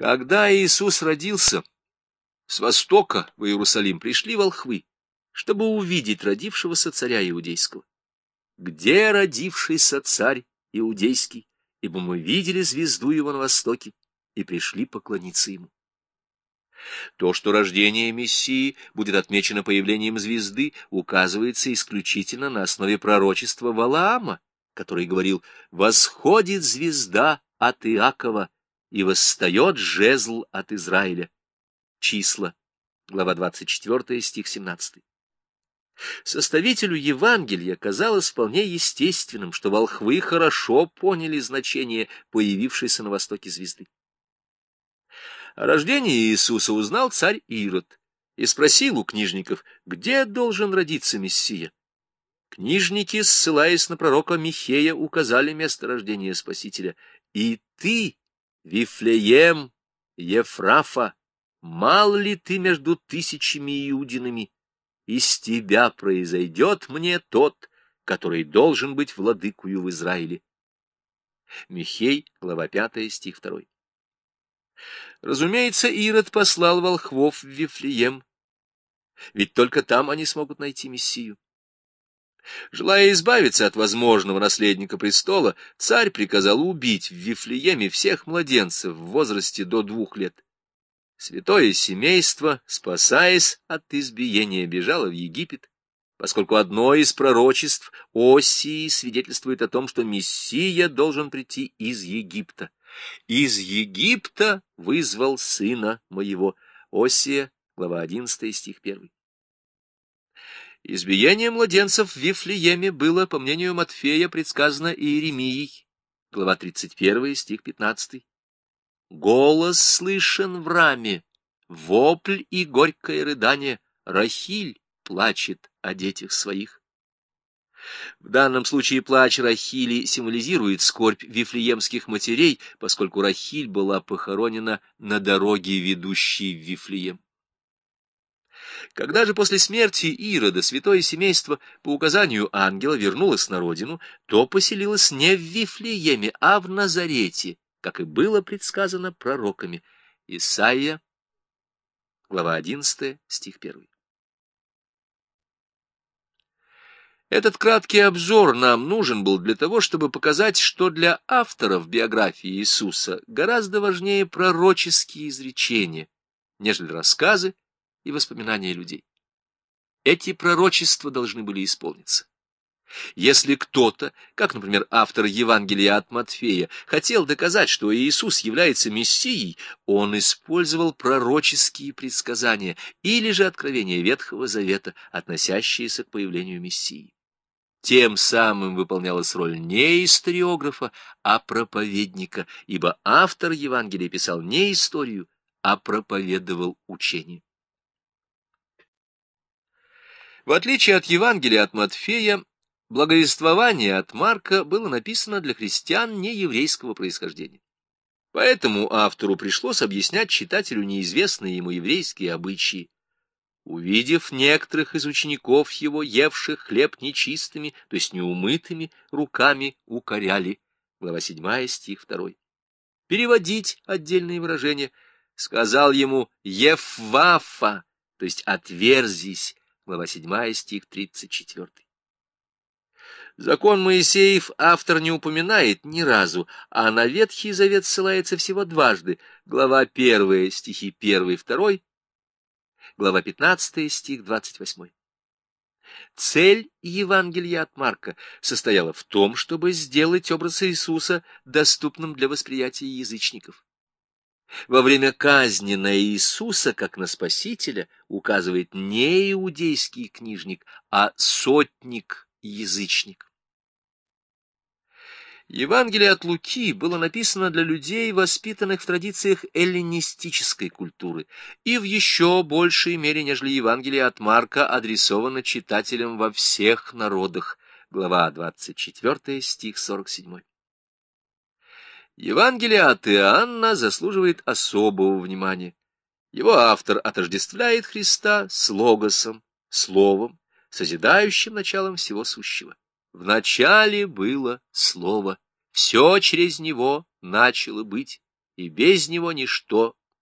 Когда Иисус родился, с востока в Иерусалим пришли волхвы, чтобы увидеть родившегося царя иудейского. Где родившийся царь иудейский? Ибо мы видели звезду его на востоке и пришли поклониться ему. То, что рождение Мессии будет отмечено появлением звезды, указывается исключительно на основе пророчества Валаама, который говорил «Восходит звезда от Иакова, и восстает жезл от Израиля». Числа, глава 24, стих 17. Составителю Евангелия казалось вполне естественным, что волхвы хорошо поняли значение появившейся на востоке звезды. О рождении Иисуса узнал царь Ирод и спросил у книжников, где должен родиться Мессия. Книжники, ссылаясь на пророка Михея, указали место рождения Спасителя. «И ты, Вифлеем, Ефрафа, мал ли ты между тысячами иудинами? Из тебя произойдет мне тот, который должен быть владыкою в Израиле». Михей, глава 5, стих 2. Разумеется, Ирод послал волхвов в Вифлеем, ведь только там они смогут найти Мессию. Желая избавиться от возможного наследника престола, царь приказал убить в Вифлееме всех младенцев в возрасте до двух лет. Святое семейство, спасаясь от избиения, бежало в Египет, поскольку одно из пророчеств Осии свидетельствует о том, что Мессия должен прийти из Египта. «Из Египта вызвал сына моего». Осия, глава 11, стих 1. Избиение младенцев в Вифлееме было, по мнению Матфея, предсказано Иеремией, глава 31, стих 15. «Голос слышен в раме, вопль и горькое рыдание, Рахиль плачет о детях своих». В данном случае плач Рахили символизирует скорбь вифлеемских матерей, поскольку Рахиль была похоронена на дороге, ведущей в Вифлеем. Когда же после смерти Ирода святое семейство по указанию ангела вернулось на родину, то поселилось не в Вифлееме, а в Назарете, как и было предсказано пророками. Исаия, глава 11, стих 1. Этот краткий обзор нам нужен был для того, чтобы показать, что для авторов биографии Иисуса гораздо важнее пророческие изречения, нежели рассказы и воспоминания людей. Эти пророчества должны были исполниться. Если кто-то, как, например, автор Евангелия от Матфея, хотел доказать, что Иисус является Мессией, он использовал пророческие предсказания или же откровения Ветхого Завета, относящиеся к появлению Мессии. Тем самым выполнялась роль не историографа, а проповедника, ибо автор Евангелия писал не историю, а проповедовал учение. В отличие от Евангелия от Матфея, благовествование от Марка было написано для христиан нееврейского происхождения. Поэтому автору пришлось объяснять читателю неизвестные ему еврейские обычаи, Увидев некоторых из учеников его, евших хлеб нечистыми, то есть неумытыми, руками укоряли. Глава 7, стих 2. Переводить отдельные выражения. Сказал ему «Ефвафа», то есть «отверзись». Глава 7, стих 34. Закон Моисеев автор не упоминает ни разу, а на Ветхий Завет ссылается всего дважды. Глава 1, стихи 1 и 2, глава 15, стих 28. Цель Евангелия от Марка состояла в том, чтобы сделать образ Иисуса доступным для восприятия язычников. Во время казни на Иисуса, как на Спасителя, указывает не иудейский книжник, а сотник-язычник. Евангелие от Луки было написано для людей, воспитанных в традициях эллинистической культуры, и в еще большей мере, нежели Евангелие от Марка, адресовано читателям во всех народах. Глава 24, стих 47. Евангелие от Иоанна заслуживает особого внимания. Его автор отождествляет Христа с Логосом, Словом, созидающим началом всего сущего. В начале было Слово, все через него начало быть, и без него ничто